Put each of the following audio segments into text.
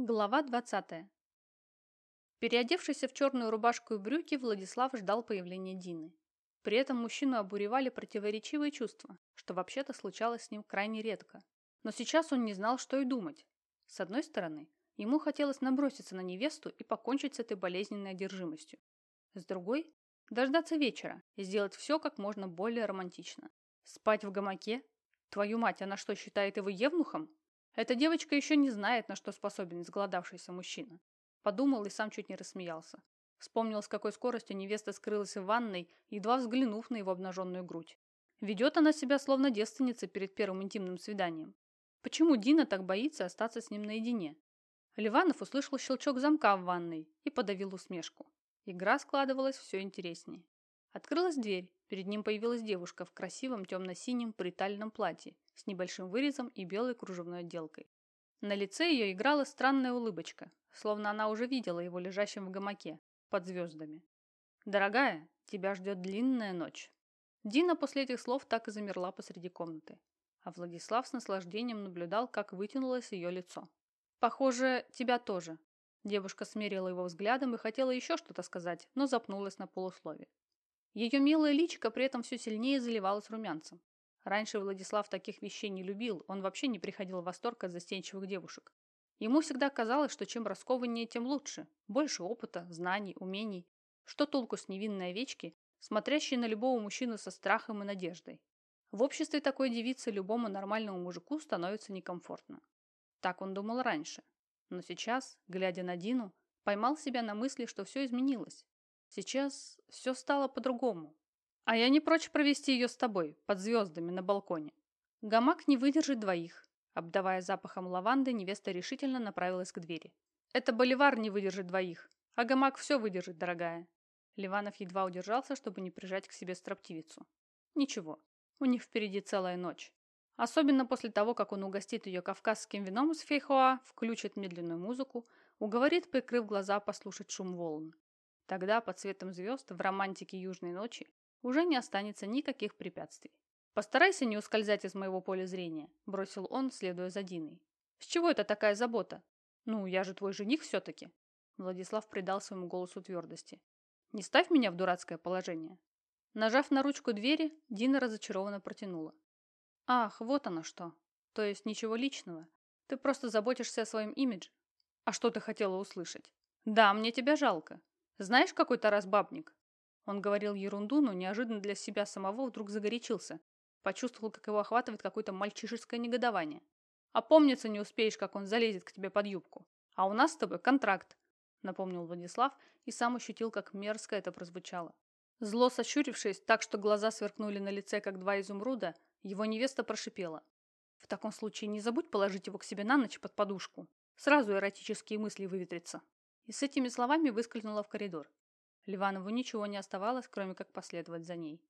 Глава 20. Переодевшийся в черную рубашку и брюки, Владислав ждал появления Дины. При этом мужчину обуревали противоречивые чувства, что вообще-то случалось с ним крайне редко. Но сейчас он не знал, что и думать. С одной стороны, ему хотелось наброситься на невесту и покончить с этой болезненной одержимостью. С другой – дождаться вечера и сделать все как можно более романтично. Спать в гамаке? Твою мать, она что, считает его евнухом? Эта девочка еще не знает, на что способен изголодавшийся мужчина. Подумал и сам чуть не рассмеялся. Вспомнил, с какой скоростью невеста скрылась в ванной, едва взглянув на его обнаженную грудь. Ведет она себя словно девственница перед первым интимным свиданием. Почему Дина так боится остаться с ним наедине? Ливанов услышал щелчок замка в ванной и подавил усмешку. Игра складывалась все интереснее. Открылась дверь, перед ним появилась девушка в красивом темно-синем притальном платье с небольшим вырезом и белой кружевной отделкой. На лице ее играла странная улыбочка, словно она уже видела его лежащим в гамаке, под звездами. «Дорогая, тебя ждет длинная ночь». Дина после этих слов так и замерла посреди комнаты, а Владислав с наслаждением наблюдал, как вытянулось ее лицо. «Похоже, тебя тоже». Девушка смерила его взглядом и хотела еще что-то сказать, но запнулась на полуслове. Ее милое личико при этом все сильнее заливалось румянцем. Раньше Владислав таких вещей не любил, он вообще не приходил в восторг от застенчивых девушек. Ему всегда казалось, что чем раскованнее, тем лучше. Больше опыта, знаний, умений. Что толку с невинной овечки, смотрящей на любого мужчину со страхом и надеждой? В обществе такой девицы любому нормальному мужику становится некомфортно. Так он думал раньше. Но сейчас, глядя на Дину, поймал себя на мысли, что все изменилось. Сейчас все стало по-другому. А я не прочь провести ее с тобой, под звездами, на балконе. Гамак не выдержит двоих. Обдавая запахом лаванды, невеста решительно направилась к двери. Это боливар не выдержит двоих, а гамак все выдержит, дорогая. Ливанов едва удержался, чтобы не прижать к себе строптивицу. Ничего, у них впереди целая ночь. Особенно после того, как он угостит ее кавказским вином с фейхоа, включит медленную музыку, уговорит, прикрыв глаза, послушать шум волн. Тогда, под светом звезд, в романтике южной ночи, уже не останется никаких препятствий. «Постарайся не ускользать из моего поля зрения», – бросил он, следуя за Диной. «С чего это такая забота? Ну, я же твой жених все-таки». Владислав придал своему голосу твердости. «Не ставь меня в дурацкое положение». Нажав на ручку двери, Дина разочарованно протянула. «Ах, вот оно что. То есть ничего личного. Ты просто заботишься о своем имидже. А что ты хотела услышать? Да, мне тебя жалко. Знаешь, какой Тарас бабник? Он говорил ерунду, но неожиданно для себя самого вдруг загорячился. Почувствовал, как его охватывает какое-то мальчишеское негодование. «Опомниться не успеешь, как он залезет к тебе под юбку. А у нас с тобой контракт», — напомнил Владислав и сам ощутил, как мерзко это прозвучало. Зло сощурившись, так что глаза сверкнули на лице, как два изумруда, его невеста прошипела. «В таком случае не забудь положить его к себе на ночь под подушку. Сразу эротические мысли выветрятся». И с этими словами выскользнула в коридор. Ливанову ничего не оставалось, кроме как последовать за ней.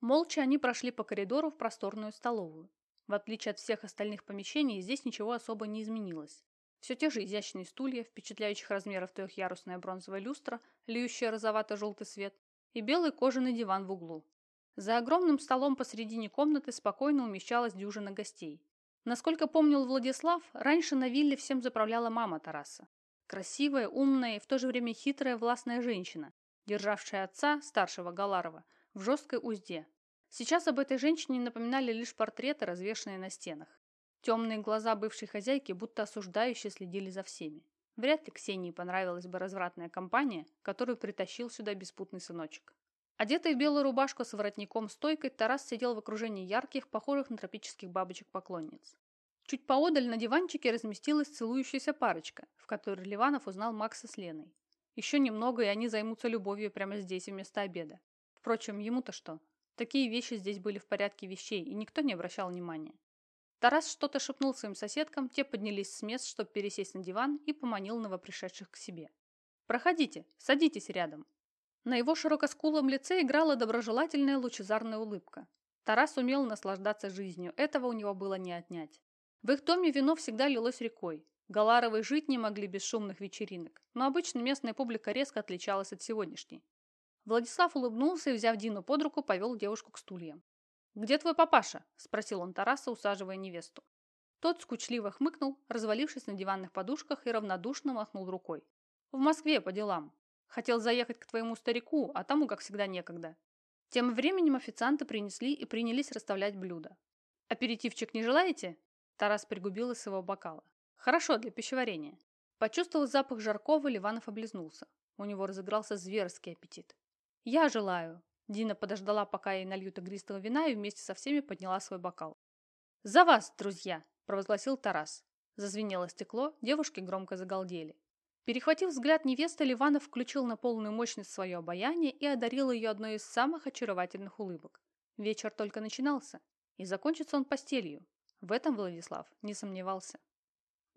Молча они прошли по коридору в просторную столовую. В отличие от всех остальных помещений, здесь ничего особо не изменилось. Все те же изящные стулья, впечатляющих размеров трехъярусная бронзовая люстра, льющая розовато-желтый свет, и белый кожаный диван в углу. За огромным столом посредине комнаты спокойно умещалась дюжина гостей. Насколько помнил Владислав, раньше на вилле всем заправляла мама Тараса. Красивая, умная и в то же время хитрая властная женщина, державшая отца, старшего Галарова, в жесткой узде. Сейчас об этой женщине напоминали лишь портреты, развешанные на стенах. Темные глаза бывшей хозяйки будто осуждающе следили за всеми. Вряд ли Ксении понравилась бы развратная компания, которую притащил сюда беспутный сыночек. Одетый в белую рубашку с воротником-стойкой, Тарас сидел в окружении ярких, похожих на тропических бабочек-поклонниц. Чуть поодаль на диванчике разместилась целующаяся парочка, в которой Ливанов узнал Макса с Леной. Еще немного, и они займутся любовью прямо здесь вместо обеда. Впрочем, ему-то что? Такие вещи здесь были в порядке вещей, и никто не обращал внимания. Тарас что-то шепнул своим соседкам, те поднялись с мест, чтобы пересесть на диван, и поманил новопришедших к себе. «Проходите, садитесь рядом». На его широкоскулом лице играла доброжелательная лучезарная улыбка. Тарас умел наслаждаться жизнью, этого у него было не отнять. В их доме вино всегда лилось рекой, Галаровы жить не могли без шумных вечеринок, но обычно местная публика резко отличалась от сегодняшней. Владислав улыбнулся и, взяв Дину под руку, повел девушку к стульям. «Где твой папаша?» – спросил он Тараса, усаживая невесту. Тот скучливо хмыкнул, развалившись на диванных подушках и равнодушно махнул рукой. «В Москве по делам. Хотел заехать к твоему старику, а тому, как всегда, некогда». Тем временем официанты принесли и принялись расставлять блюда. «Аперитивчик не желаете?» Тарас пригубил из своего бокала. «Хорошо, для пищеварения». Почувствовав запах жаркого, Ливанов облизнулся. У него разыгрался зверский аппетит. «Я желаю!» Дина подождала, пока ей нальют игристого вина, и вместе со всеми подняла свой бокал. «За вас, друзья!» – провозгласил Тарас. Зазвенело стекло, девушки громко загалдели. Перехватив взгляд невесты, Ливанов включил на полную мощность свое обаяние и одарил ее одной из самых очаровательных улыбок. Вечер только начинался, и закончится он постелью. В этом Владислав не сомневался.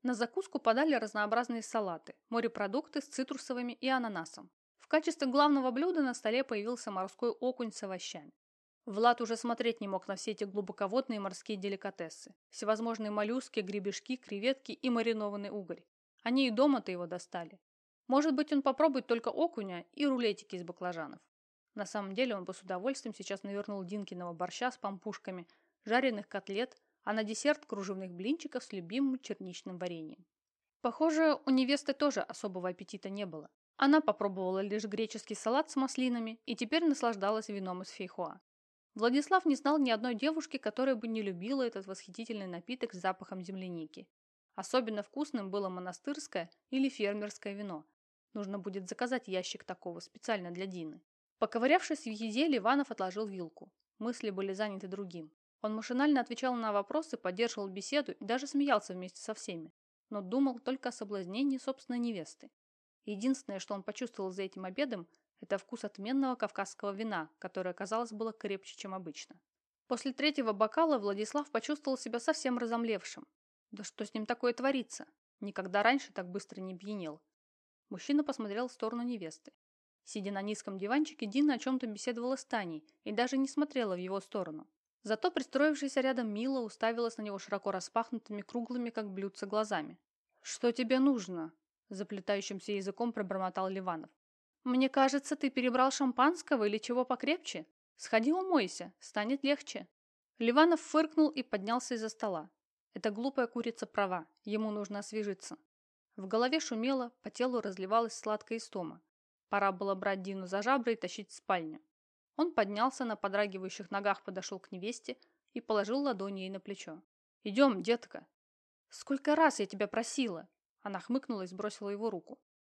На закуску подали разнообразные салаты, морепродукты с цитрусовыми и ананасом. В качестве главного блюда на столе появился морской окунь с овощами. Влад уже смотреть не мог на все эти глубоководные морские деликатесы. Всевозможные моллюски, гребешки, креветки и маринованный угорь. Они и дома-то его достали. Может быть, он попробует только окуня и рулетики из баклажанов. На самом деле он бы с удовольствием сейчас навернул Динкиного борща с пампушками, жареных котлет, а на десерт кружевных блинчиков с любимым черничным вареньем. Похоже, у невесты тоже особого аппетита не было. Она попробовала лишь греческий салат с маслинами и теперь наслаждалась вином из фейхоа. Владислав не знал ни одной девушки, которая бы не любила этот восхитительный напиток с запахом земляники. Особенно вкусным было монастырское или фермерское вино. Нужно будет заказать ящик такого специально для Дины. Поковырявшись в еде, Ливанов отложил вилку. Мысли были заняты другим. Он машинально отвечал на вопросы, поддерживал беседу и даже смеялся вместе со всеми, но думал только о соблазнении собственной невесты. Единственное, что он почувствовал за этим обедом, это вкус отменного кавказского вина, которое, казалось, было крепче, чем обычно. После третьего бокала Владислав почувствовал себя совсем разомлевшим. Да что с ним такое творится? Никогда раньше так быстро не пьянел. Мужчина посмотрел в сторону невесты. Сидя на низком диванчике, Дина о чем-то беседовала с Таней и даже не смотрела в его сторону. Зато пристроившаяся рядом Мила уставилась на него широко распахнутыми, круглыми, как блюдца, глазами. «Что тебе нужно?» Заплетающимся языком пробормотал Ливанов. «Мне кажется, ты перебрал шампанского или чего покрепче? Сходи умойся, станет легче». Ливанов фыркнул и поднялся из-за стола. Эта глупая курица права, ему нужно освежиться. В голове шумело, по телу разливалась сладкая истома. Пора было брать Дину за жабры и тащить в спальню. Он поднялся, на подрагивающих ногах подошел к невесте и положил ладони ей на плечо. «Идем, детка!» «Сколько раз я тебя просила!» Она хмыкнула и сбросила его руку.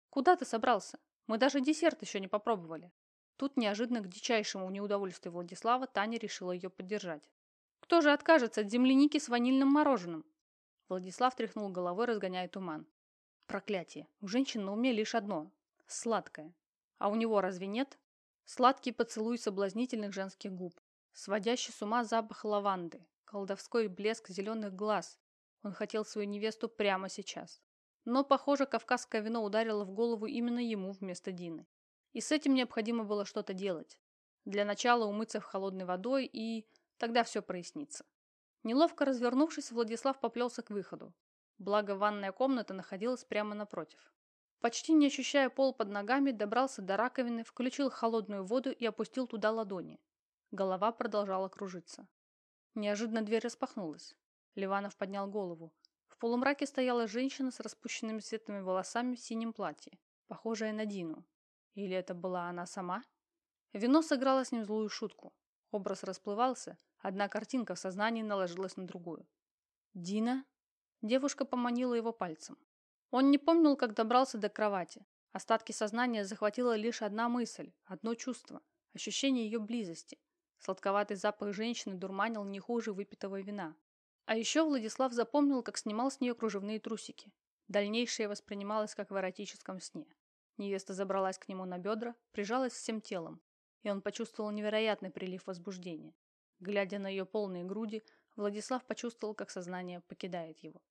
«Куда ты собрался? Мы даже десерт еще не попробовали». Тут неожиданно к дичайшему неудовольствию Владислава Таня решила ее поддержать. «Кто же откажется от земляники с ванильным мороженым?» Владислав тряхнул головой, разгоняя туман. «Проклятие! У женщин на уме лишь одно – сладкое. А у него разве нет?» Сладкий поцелуй соблазнительных женских губ, сводящий с ума запах лаванды, колдовской блеск зеленых глаз. Он хотел свою невесту прямо сейчас. Но, похоже, кавказское вино ударило в голову именно ему вместо Дины. И с этим необходимо было что-то делать. Для начала умыться в холодной водой и... Тогда все прояснится. Неловко развернувшись, Владислав поплелся к выходу. Благо, ванная комната находилась прямо напротив. Почти не ощущая пол под ногами, добрался до раковины, включил холодную воду и опустил туда ладони. Голова продолжала кружиться. Неожиданно дверь распахнулась. Ливанов поднял голову. В полумраке стояла женщина с распущенными светлыми волосами в синем платье, похожая на Дину. Или это была она сама? Вино сыграло с ним злую шутку. Образ расплывался, одна картинка в сознании наложилась на другую. «Дина?» Девушка поманила его пальцем. Он не помнил, как добрался до кровати. Остатки сознания захватила лишь одна мысль, одно чувство – ощущение ее близости. Сладковатый запах женщины дурманил не хуже выпитого вина. А еще Владислав запомнил, как снимал с нее кружевные трусики. Дальнейшее воспринималось как в эротическом сне. Невеста забралась к нему на бедра, прижалась всем телом, и он почувствовал невероятный прилив возбуждения. Глядя на ее полные груди, Владислав почувствовал, как сознание покидает его.